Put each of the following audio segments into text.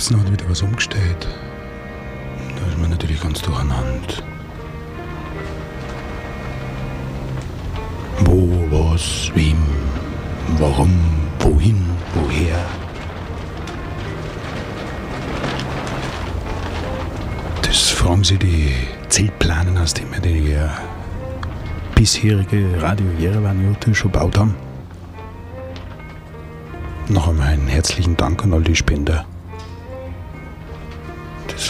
Philipsen hat wieder was umgestellt. Da ist man natürlich ganz durcheinander. Wo, was, wem, warum, wohin, woher. Das fragen Sie die Zeltplanen, aus wir die bisherige Radio Jerewan-Jute schon gebaut haben. Noch einmal einen herzlichen Dank an all die Spender.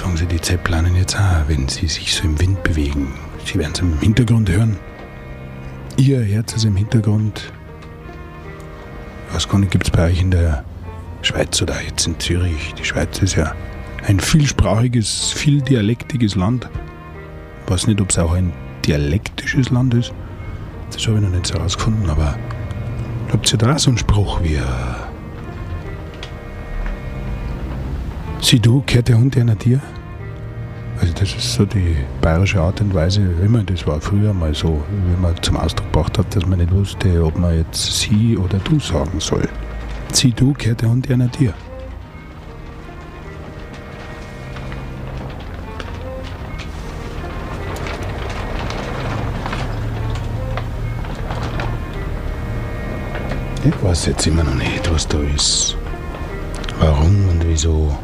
Sagen Sie die Zeppelinen jetzt auch, wenn sie sich so im Wind bewegen. Sie werden es im Hintergrund hören. Ihr Herz ist im Hintergrund. Was gibt es bei euch in der Schweiz oder jetzt in Zürich? Die Schweiz ist ja ein vielsprachiges, vieldialektiges Land. Ich weiß nicht, ob es auch ein dialektisches Land ist. Das habe ich noch nicht so herausgefunden, aber habt ihr da so einen Spruch wie Sieh du, kehrt der Hund einer dir? Also das ist so die bayerische Art und Weise, immer, das war früher mal so, wenn man zum Ausdruck gebracht hat, dass man nicht wusste, ob man jetzt sie oder du sagen soll. Sieh du, kehrt der Hund einer dir. Ich weiß jetzt immer noch nicht, was da ist. Warum und wieso.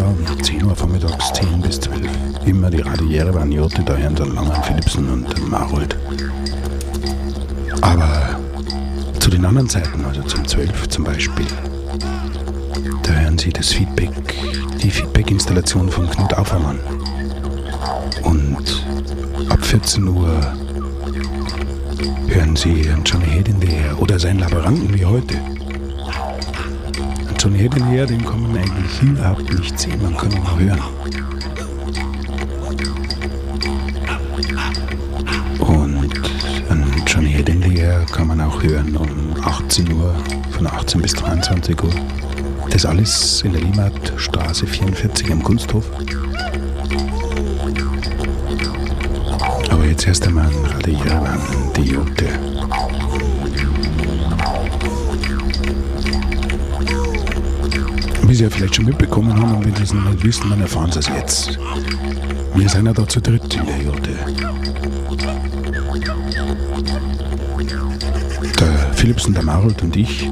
Feierabend, 10 Uhr vormittags, 10 bis 12. Immer die Radiere waren Jote, da der Herrn Langen, Philipsen und Marold. Aber zu den anderen Zeiten, also zum 12 zum Beispiel, da hören Sie das Feedback, die Feedback-Installation von Knut Aufermann. Und ab 14 Uhr hören Sie Herrn Johnny Hedin oder seinen Laboranten wie heute. John Hiddle her, den kann man eigentlich überhaupt nicht sehen, man kann ihn nur hören. kann man auch hören um 18 Uhr, von 18 bis 23 Uhr. Das alles in der Limatstraße 44 am Kunsthof. Aber jetzt erst einmal Radio Javan, die Jute. Sie ja vielleicht schon mitbekommen haben und wenn Sie es noch nicht wissen, dann erfahren Sie es jetzt. Wir sind ja da zu dritt in der Jurte. Der Philipsen, der Marold und ich.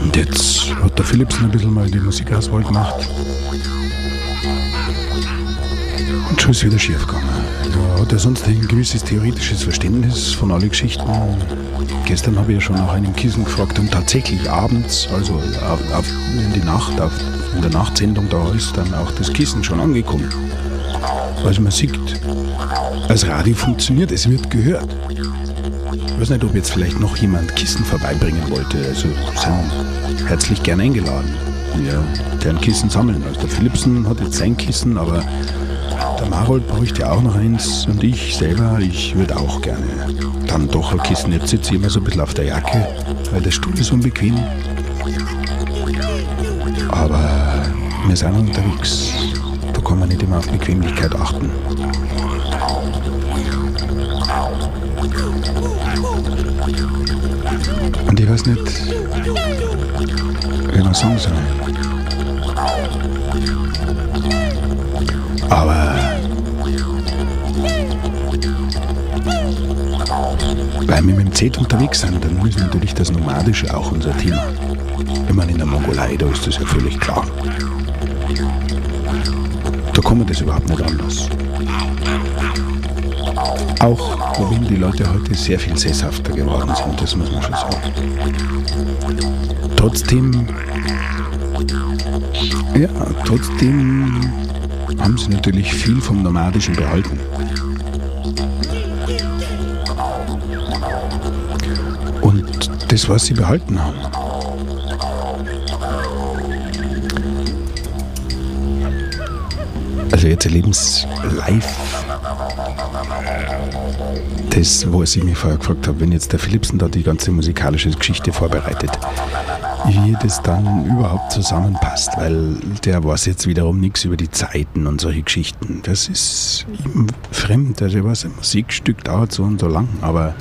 Und jetzt hat der Philipsen ein bisschen mal die Musikauswahl gemacht. Und schon ist wieder schief gegangen. Da hat er sonst ein gewisses theoretisches Verständnis von allen Geschichten. Gestern habe ich ja schon nach einem Kissen gefragt und tatsächlich abends, also auf, auf, in die Nacht, auf, in der Nachtsendung, da ist dann auch das Kissen schon angekommen. Also man sieht, das Radio funktioniert, es wird gehört. Ich weiß nicht, ob jetzt vielleicht noch jemand Kissen vorbeibringen wollte. Also sind herzlich gern eingeladen. Ja, deren Kissen sammeln. Also der Philipsen hat jetzt sein Kissen, aber der Marold bräuchte auch noch eins und ich selber, ich würde auch gerne dann doch ein Kissen. Jetzt sitze ich immer so ein bisschen auf der Jacke, weil der Stuhl ist unbequem. Aber wir sind unterwegs. Da kann man nicht immer auf Bequemlichkeit achten. Und ich weiß nicht, wie man sagen soll. Aber weil wir mit dem Z unterwegs sind, dann ist natürlich das Nomadische auch unser Thema. Ich meine, in der Mongolei, da ist das ja völlig klar. Da kann das überhaupt nicht anders. Auch wenn die Leute heute sehr viel sesshafter geworden sind, das muss man schon sagen. Trotzdem, ja, trotzdem haben sie natürlich viel vom Nomadischen behalten. Und das, was sie behalten haben, also jetzt erleben sie live. Das, wo ich mich vorher gefragt habe, wenn jetzt der Philipsen da die ganze musikalische Geschichte vorbereitet, wie das dann überhaupt zusammenpasst, weil der weiß jetzt wiederum nichts über die Zeiten und solche Geschichten. Das ist ihm fremd. Also, was ein Musikstück dauert so und so lang, aber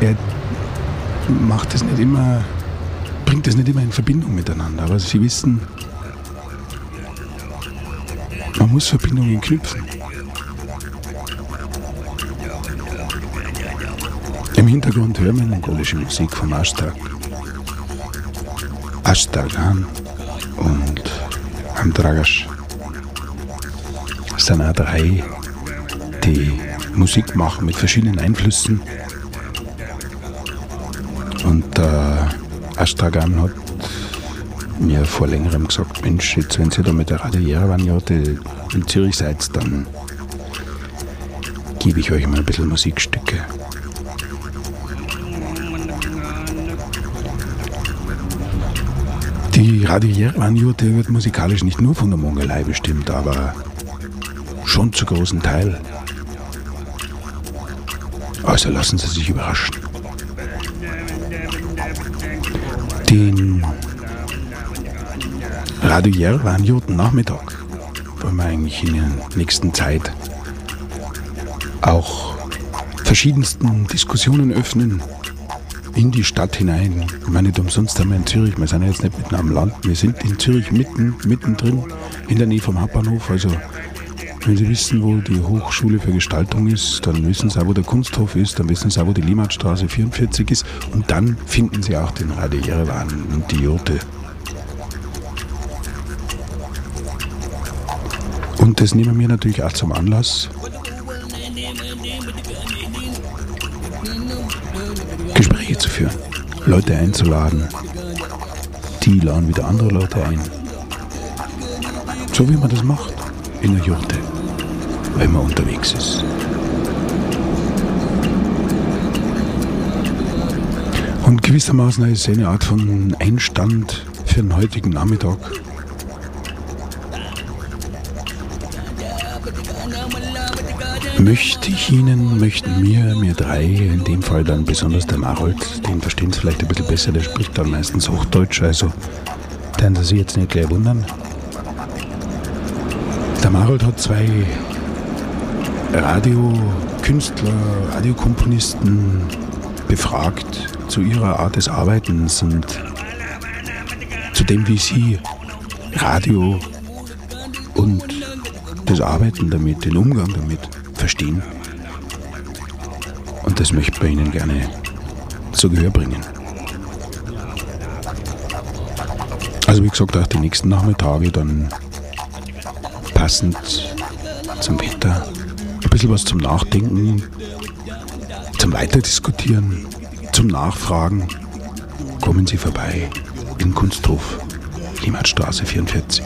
er macht es nicht immer, bringt es nicht immer in Verbindung miteinander. Aber Sie wissen, man muss Verbindungen knüpfen. Im Hintergrund hören wir mongolische Musik vom Ashtag. Ashtagan und Amdragash. Das sind auch drei, die Musik machen mit verschiedenen Einflüssen. Und der Ashtagan hat mir vor längerem gesagt, Mensch, jetzt wenn Sie da mit der Radio Jerewan-Jote in Zürich seid, dann gebe ich euch mal ein bisschen Musikstücke. Radio Jerewan-Jurte wird musikalisch nicht nur von der Mongolei bestimmt, aber schon zu großen Teil. Also lassen Sie sich überraschen. Den Radio Jerewan-Jurten Nachmittag wollen wir eigentlich in der nächsten Zeit auch verschiedensten Diskussionen öffnen in die Stadt hinein. Ich meine, nicht umsonst haben wir in Zürich, wir sind ja jetzt nicht mitten am Land, wir sind in Zürich mitten, mittendrin, in der Nähe vom Hauptbahnhof. Also, wenn Sie wissen, wo die Hochschule für Gestaltung ist, dann wissen Sie auch, wo der Kunsthof ist, dann wissen Sie auch, wo die Limatstraße 44 ist und dann finden Sie auch den Radio Jerewan und die Jurte. Und das nehmen wir natürlich auch zum Anlass, Gespräche zu führen, Leute einzuladen. Die laden wieder andere Leute ein. So wie man das macht in der Jurte, wenn man unterwegs ist. Und gewissermaßen ist es eine Art von Einstand für den heutigen Nachmittag. Möchte ich Ihnen, möchten mir, mir drei, in dem Fall dann besonders der Marold, den verstehen Sie vielleicht ein bisschen besser, der spricht dann meistens Hochdeutsch, also werden Sie sich jetzt nicht gleich wundern. Der Marold hat zwei Radiokünstler, Radiokomponisten befragt zu ihrer Art des Arbeitens und zu dem, wie sie Radio und das Arbeiten damit, den Umgang damit verstehen. Und das möchte ich bei Ihnen gerne zu Gehör bringen. Also wie gesagt, auch die nächsten Nachmittage dann passend zum Wetter. Ein bisschen was zum Nachdenken, zum Weiterdiskutieren, zum Nachfragen. Kommen Sie vorbei im Kunsthof, Limatstraße 44.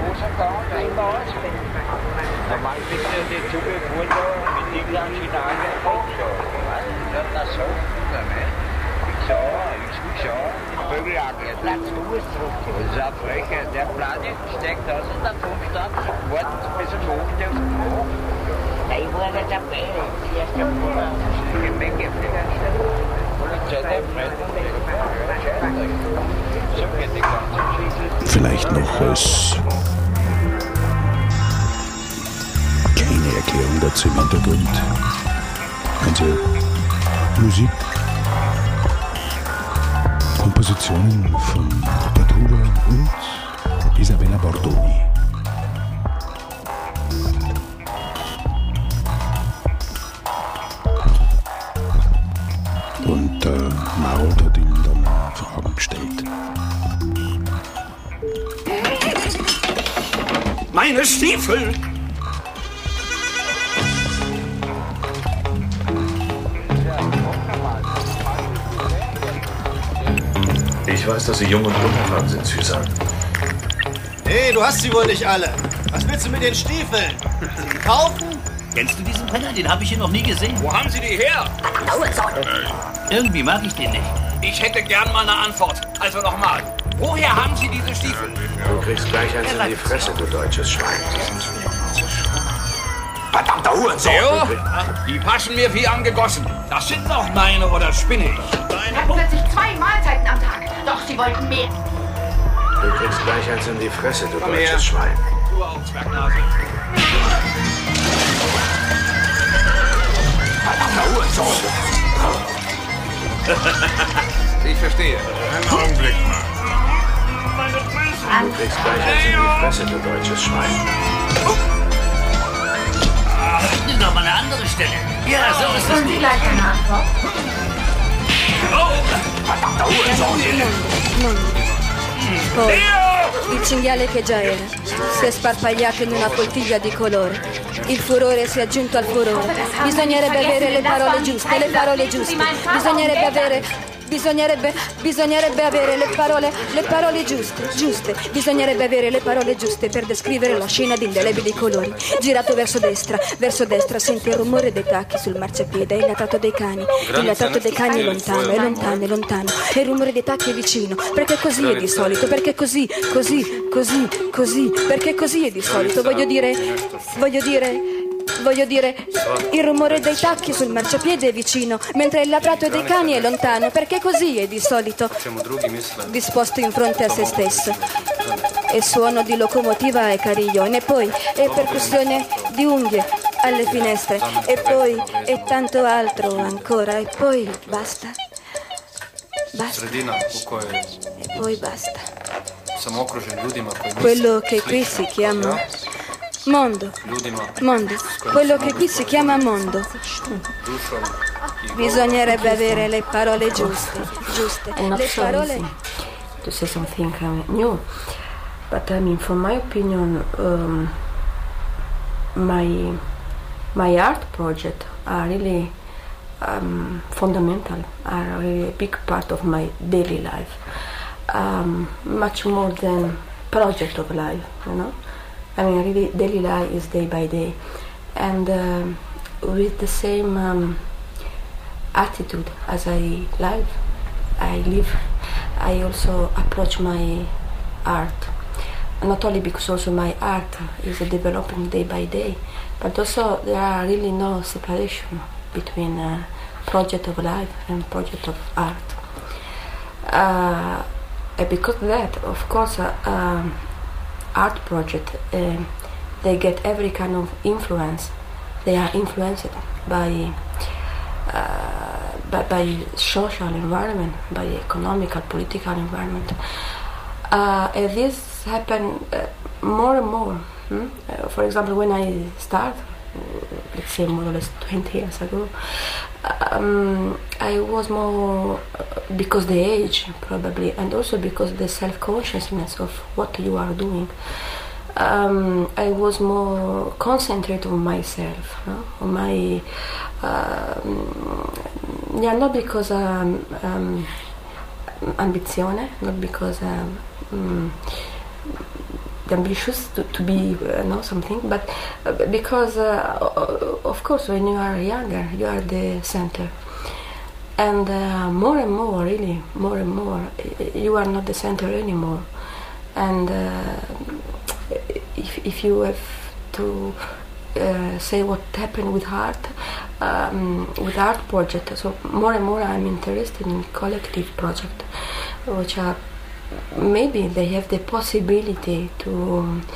Der Planet steckt aus und dann kommst du dann sofort bis zum Mond auf den Hof. Ich war nicht dabei, die erste Woche. Der. So die ganze Geschichte. Vielleicht noch als Dazu im Hintergrund. Also Musik, Kompositionen von Rupert Huber und Isabella Bordoni. Und äh, Marold hat ihnen dann Fragen gestellt. Meine Stiefel! Ich weiß, dass Sie jung und unerfahren sind, Suzanne. Hey, du hast sie wohl nicht alle. Was willst du mit den Stiefeln? Sie kaufen? Kennst du diesen Penner? Den habe ich hier noch nie gesehen. Wo haben Sie die her? Irgendwie mag ich den nicht. Ich hätte gern mal eine Antwort. Also nochmal. Woher haben Sie diese Stiefel? Du kriegst gleich eins in die Fresse, du deutsches Schwein. Verdammter Hurensohn! Jo, die passen mir wie angegossen. Das sind doch meine, oder spinne ich? Ich habe plötzlich zwei Mahlzeiten am Tag. Doch sie wollten mehr. Du kriegst gleich eins in die Fresse, du Komm her. deutsches Schwein. Du auch, Zwergnase. Verdammter Hurensohn! Ich verstehe. Du kriegst gleich eins in die Fresse, du deutsches Schwein. Nimm doch mal eine andere Stelle. Ja, so ist es gut. gleich eine Antwort? Verdammter Hurensohn! Poi il cinghiale che già era si è sparpagliato in una poltiglia di colore. Il furore si è aggiunto al furore. Bisognerebbe avere le parole giuste, le parole giuste. Bisognerebbe avere. Bisognerebbe, bisognerebbe avere le parole, le parole giuste, giuste. Bisognerebbe avere le parole giuste per descrivere la scena di indelebili colori. Girato verso destra, verso destra sente il rumore dei tacchi sul marciapiede, il latato dei cani. Il latato dei cani è lontano, è lontano, è lontano. E il rumore dei tacchi è vicino. Perché così è di solito, perché così, così, così, così. Perché così è di solito. Voglio dire, voglio dire. Voglio dire, il rumore dei tacchi sul marciapiede è vicino, mentre il labrato dei cani è lontano, perché così è di solito, disposto in fronte a se stesso. E suono di locomotiva e carillon, e poi e percussione di unghie alle finestre, e poi e tanto altro ancora, e poi basta. Basta, e poi basta. Quello che qui si chiama mondo. Mondo, quello che qui si chiama mondo. Bisognerebbe avere le parole giuste, giuste. Le parole, to say something um, new. But I mean, from my opinion, um, my my art project are really um, fundamental, are really a big part of my daily life, um, much more than project of life. You know, I mean, really, daily life is day by day, and um, with the same um, attitude as I live, I live. I also approach my art not only because also my art is developing day by day, but also there are really no separation between uh, project of life and project of art. Uh, because of that, of course, uh, um, art project um they get every kind of influence. They are influenced by. Uh, by, by social environment, by economical, political environment. Uh, and this happen uh, more and more. hmm? Uh, for example, when I start, uh, let's say more or less 20 years ago, um, I was more uh, because the age probably, and also because the self-consciousness of what you are doing. Um, I was more concentrated on myself, on my um, yeah, not because um, um, ambizione, not because um, mm, ambitious to, to be uh, know something, but uh, because uh, of course when you are younger, you are the center, and uh, more and more, really, more and more, you are not the center anymore, and if if you have to say what happened with art, um, with art project. So more and more I'm interested in collective project, which are maybe they have the possibility to um,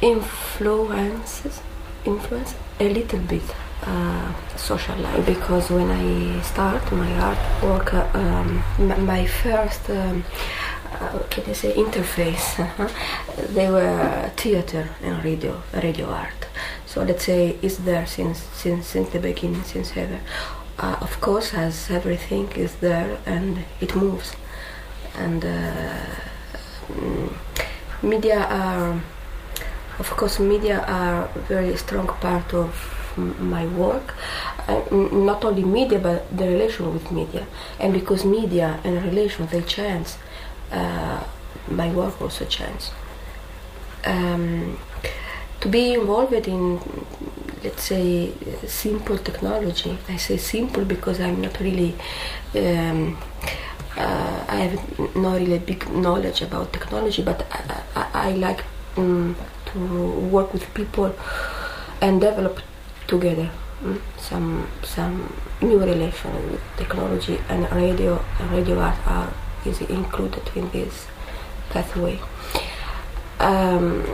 influence influence a little bit uh, social life because when I start my artwork, uh, um, my first um, uh, can I say interface, uh-huh, they were theater and radio, radio art. So let's say it's there since since since the beginning, since ever. Uh, of course, as everything is there and it moves, and uh, media are, of course, media are very strong part of my work. Uh, not only media, but the relation with media, and because media and relation they change, uh, my work also changes. Um, to be involved in, let's say, simple technology. I say simple because I'm not really, um, uh, I have not really big knowledge about technology, but I, I, I like um, to work with people and develop together mm, some some new relation with technology and radio and radio art are is included in this pathway. Um,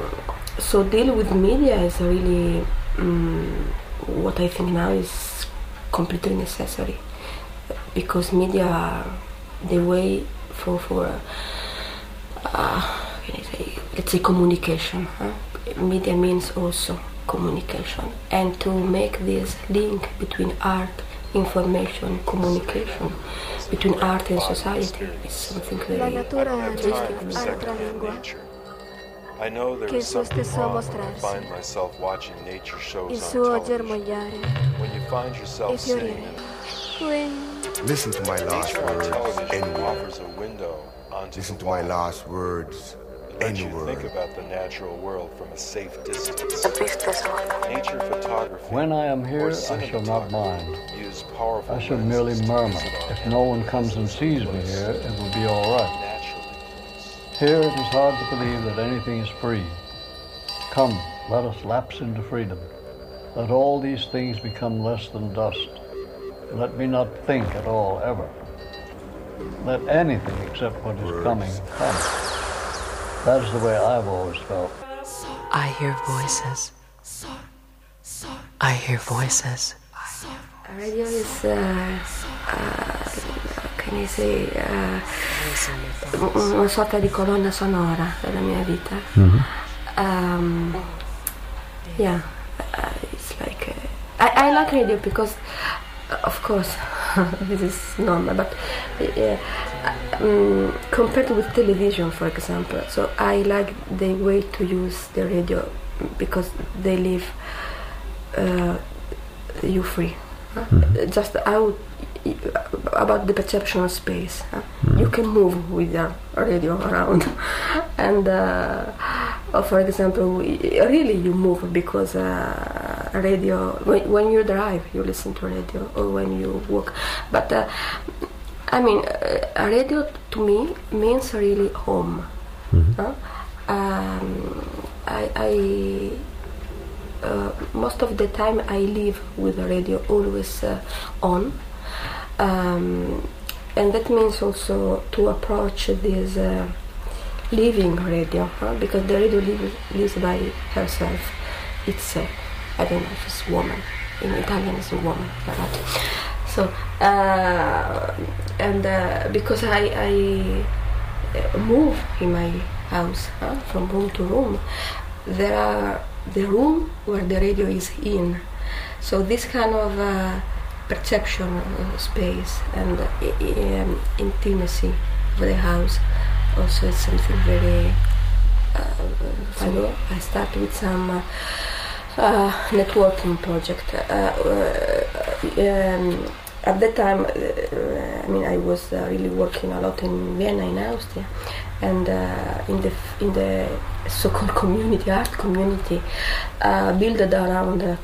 so deal with media is really um, what I think now is completely necessary because media are the way for for uh, can I say let's say communication. Huh? Media means also communication, and to make this link between art, information, communication, between art and society is something La very natura ha artistic. un'altra lingua I know there che il is suo something wrong when I find myself watching nature shows on suo television. When you find yourself sitting fiorire. in Queen. Listen to my last words, television offers a window onto Listen the to my last words, It lets you think about the natural world from a safe distance. Nature photography When I am here, I shall not mind. use powerful I shall merely murmur. If no one comes and sees me here, it will be all right. naturally. Here it is hard to believe that anything is free. Come, let us lapse into freedom. Let all these things become less than dust. Let me not think at all, ever. Let anything except what is coming come. That is the way I've always felt. I hear voices. I hear voices. Radio is, uh, uh, can I say, uh, una sorta di colonna sonora della mia vita. Um, yeah, uh, it's like uh, I, I like radio because, uh, of course, this is normal. But uh, um, compared with television, for example, so I like the way to use the radio because they leave uh, you free. huh? Just out about the perception of space. huh? You can move with the radio around, and uh, for example, really you move because uh, radio. When, when you drive, you listen to radio, or when you walk. But uh, I mean, uh, radio to me means really home. huh? Um, I. I uh, most of the time I live with the radio always uh, on, um, and that means also to approach this uh, living radio huh? because the radio lives, lives by herself. It's uh, I don't know if it's woman. In Italian, it's a woman. But, so uh, and uh, because I, I uh, move in my house huh, from room to room, there are the room where the radio is in. So this kind of uh, perception of space and uh, um, intimacy of the house also is something very. Uh, I I start with some. Uh, networking project. Uh, uh, um, at that time, uh, I mean, I was really working a lot in Vienna, in Austria, and in the in the so-called community, art community, built around